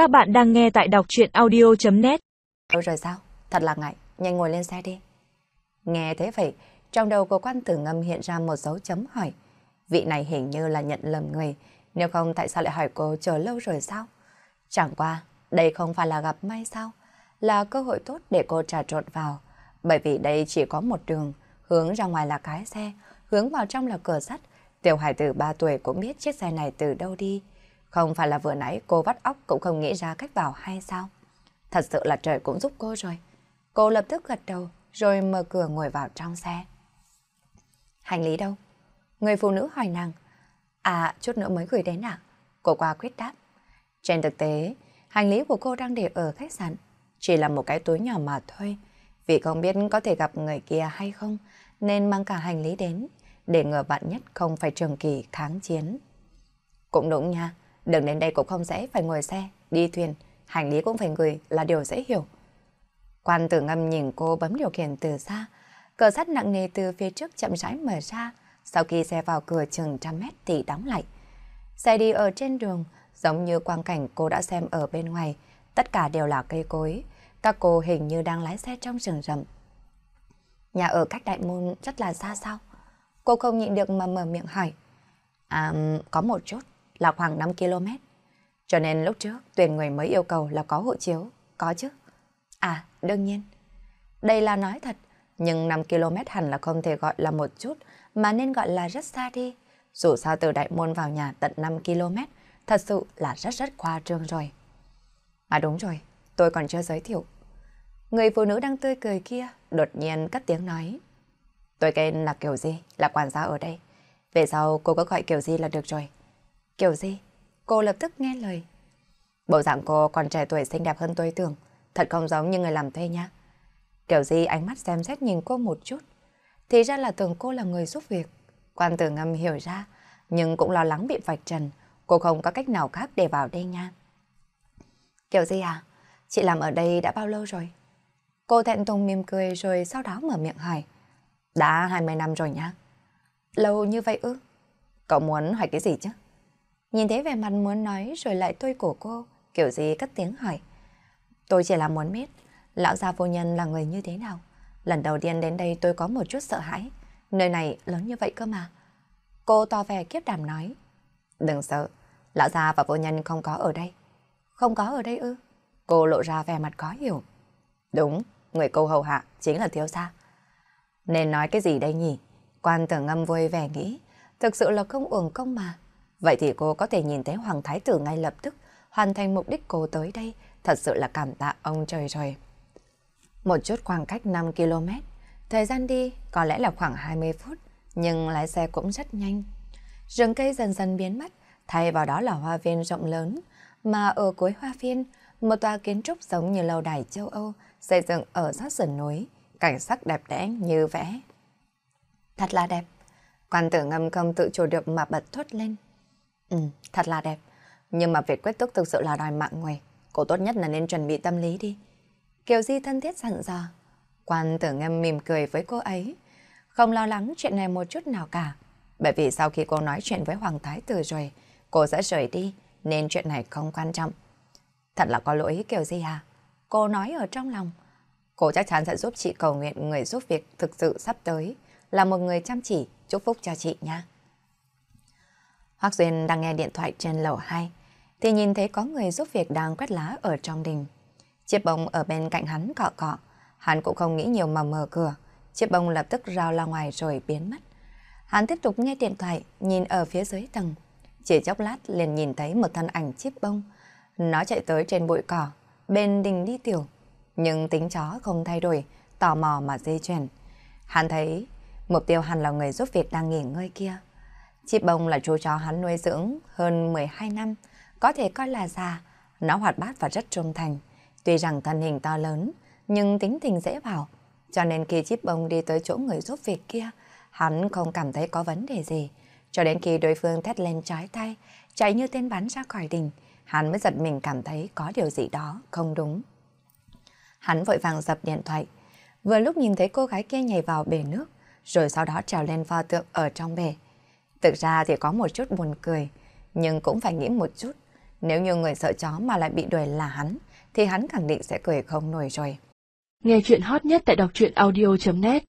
Các bạn đang nghe tại đọc chuyện audio.net Đâu rồi sao? Thật là ngại, nhanh ngồi lên xe đi. Nghe thế vậy, trong đầu của quan tử ngâm hiện ra một dấu chấm hỏi. Vị này hình như là nhận lầm người, nếu không tại sao lại hỏi cô chờ lâu rồi sao? Chẳng qua, đây không phải là gặp may sao? Là cơ hội tốt để cô trà trộn vào. Bởi vì đây chỉ có một đường, hướng ra ngoài là cái xe, hướng vào trong là cửa sắt. Tiểu hải tử 3 tuổi cũng biết chiếc xe này từ đâu đi. Không phải là vừa nãy cô vắt óc cũng không nghĩ ra cách vào hay sao? Thật sự là trời cũng giúp cô rồi. Cô lập tức gật đầu rồi mở cửa ngồi vào trong xe. Hành lý đâu? Người phụ nữ hỏi nàng. À, chút nữa mới gửi đến à? Cô qua quyết đáp. Trên thực tế, hành lý của cô đang để ở khách sạn. Chỉ là một cái túi nhỏ mà thôi. Vì không biết có thể gặp người kia hay không, nên mang cả hành lý đến, để ngừa bạn nhất không phải trường kỳ kháng chiến. Cũng đúng nha, đừng đến đây cũng không dễ phải ngồi xe, đi thuyền, hành lý cũng phải gửi là điều dễ hiểu. Quan tử ngâm nhìn cô bấm điều khiển từ xa, cửa sắt nặng nề từ phía trước chậm rãi mở ra, sau khi xe vào cửa chừng trăm mét thì đóng lại. Xe đi ở trên đường, giống như quang cảnh cô đã xem ở bên ngoài, tất cả đều là cây cối, các cô hình như đang lái xe trong rừng rậm. Nhà ở cách đại môn rất là xa sao? Cô không nhịn được mà mở miệng hỏi. À, có một chút, là khoảng 5 km. Cho nên lúc trước tuyển người mới yêu cầu là có hộ chiếu, có chứ. À, đương nhiên. Đây là nói thật, nhưng 5 km hẳn là không thể gọi là một chút, mà nên gọi là rất xa đi. Dù sao từ đại môn vào nhà tận 5 km, thật sự là rất rất khoa trương rồi. À đúng rồi, tôi còn chưa giới thiệu. Người phụ nữ đang tươi cười kia đột nhiên cất tiếng nói. Tôi tên là kiểu gì? là quản gia ở đây. Về sau cô có gọi kiểu gì là được rồi. Kiều Di, cô lập tức nghe lời. Bộ dạng cô còn trẻ tuổi xinh đẹp hơn tôi tưởng, thật không giống như người làm thuê nha. Kiều Di ánh mắt xem xét nhìn cô một chút. Thì ra là tưởng cô là người giúp việc. Quan tử ngâm hiểu ra, nhưng cũng lo lắng bị vạch trần. Cô không có cách nào khác để vào đây nha. Kiều Di à, chị làm ở đây đã bao lâu rồi? Cô thẹn thùng mỉm cười rồi sau đó mở miệng hỏi. Đã 20 năm rồi nha. Lâu như vậy ư? Cậu muốn hỏi cái gì chứ? Nhìn thấy vẻ mặt muốn nói rồi lại tôi của cô, kiểu gì cất tiếng hỏi. Tôi chỉ là muốn biết, lão gia vô nhân là người như thế nào? Lần đầu tiên đến đây tôi có một chút sợ hãi. Nơi này lớn như vậy cơ mà. Cô to vẻ kiếp đảm nói. Đừng sợ, lão gia và vô nhân không có ở đây. Không có ở đây ư? Cô lộ ra vẻ mặt khó hiểu. Đúng, người câu hầu hạ chính là thiếu gia. Nên nói cái gì đây nhỉ? Quan tử ngâm vui vẻ nghĩ, thực sự là không uổng công mà. Vậy thì cô có thể nhìn thấy Hoàng Thái Tử ngay lập tức, hoàn thành mục đích cô tới đây, thật sự là cảm tạ ông trời rồi. Một chút khoảng cách 5 km, thời gian đi có lẽ là khoảng 20 phút, nhưng lái xe cũng rất nhanh. Rừng cây dần dần biến mất, thay vào đó là hoa viên rộng lớn, mà ở cuối hoa viên, một tòa kiến trúc giống như lâu đài châu Âu xây dựng ở sát sườn núi, cảnh sắc đẹp đẽ như vẽ. Thật là đẹp. Quan tử ngâm không tự chủ được mà bật thốt lên. Ừ, thật là đẹp. Nhưng mà việc quét túc thực sự là đòi mạng người. Cô tốt nhất là nên chuẩn bị tâm lý đi. Kiều Di thân thiết dặn dò. Quan tử ngâm mỉm cười với cô ấy. Không lo lắng chuyện này một chút nào cả. Bởi vì sau khi cô nói chuyện với Hoàng Thái Tử rồi, cô sẽ rời đi, nên chuyện này không quan trọng. Thật là có lỗi Kiều Di à? Cô nói ở trong lòng. Cô chắc chắn sẽ giúp chị cầu nguyện người giúp việc thực sự sắp tới, là một người chăm chỉ, chúc phúc cho chị nha. Hoác Duyên đang nghe điện thoại trên lầu 2, thì nhìn thấy có người giúp việc đang quét lá ở trong đình. Chiếc bông ở bên cạnh hắn cọ cọ, hắn cũng không nghĩ nhiều mà mở cửa, chiếc bông lập tức rao ra ngoài rồi biến mất. Hắn tiếp tục nghe điện thoại, nhìn ở phía dưới tầng. Chỉ chốc lát liền nhìn thấy một thân ảnh chiếc bông. Nó chạy tới trên bụi cỏ, bên đình đi tiểu. Nhưng tính chó không thay đổi, tò mò mà dây chuyển. Hắn thấy mục tiêu hắn là người giúp việc đang nghỉ ngơi kia. Chip bông là chú chó hắn nuôi dưỡng hơn 12 năm, có thể coi là già. Nó hoạt bát và rất trung thành. Tuy rằng thân hình to lớn, nhưng tính tình dễ bảo. Cho nên khi chip bông đi tới chỗ người giúp việc kia, hắn không cảm thấy có vấn đề gì. Cho đến khi đối phương thét lên trái tay, chạy như tên bắn ra khỏi đình, hắn mới giật mình cảm thấy có điều gì đó không đúng. Hắn vội vàng dập điện thoại. Vừa lúc nhìn thấy cô gái kia nhảy vào bể nước, rồi sau đó trèo lên pho tượng ở trong bể. Thực ra thì có một chút buồn cười, nhưng cũng phải nghĩ một chút. Nếu như người sợ chó mà lại bị đuổi là hắn, thì hắn khẳng định sẽ cười không nổi rồi. Nghe chuyện hot nhất tại đọc truyện audio.net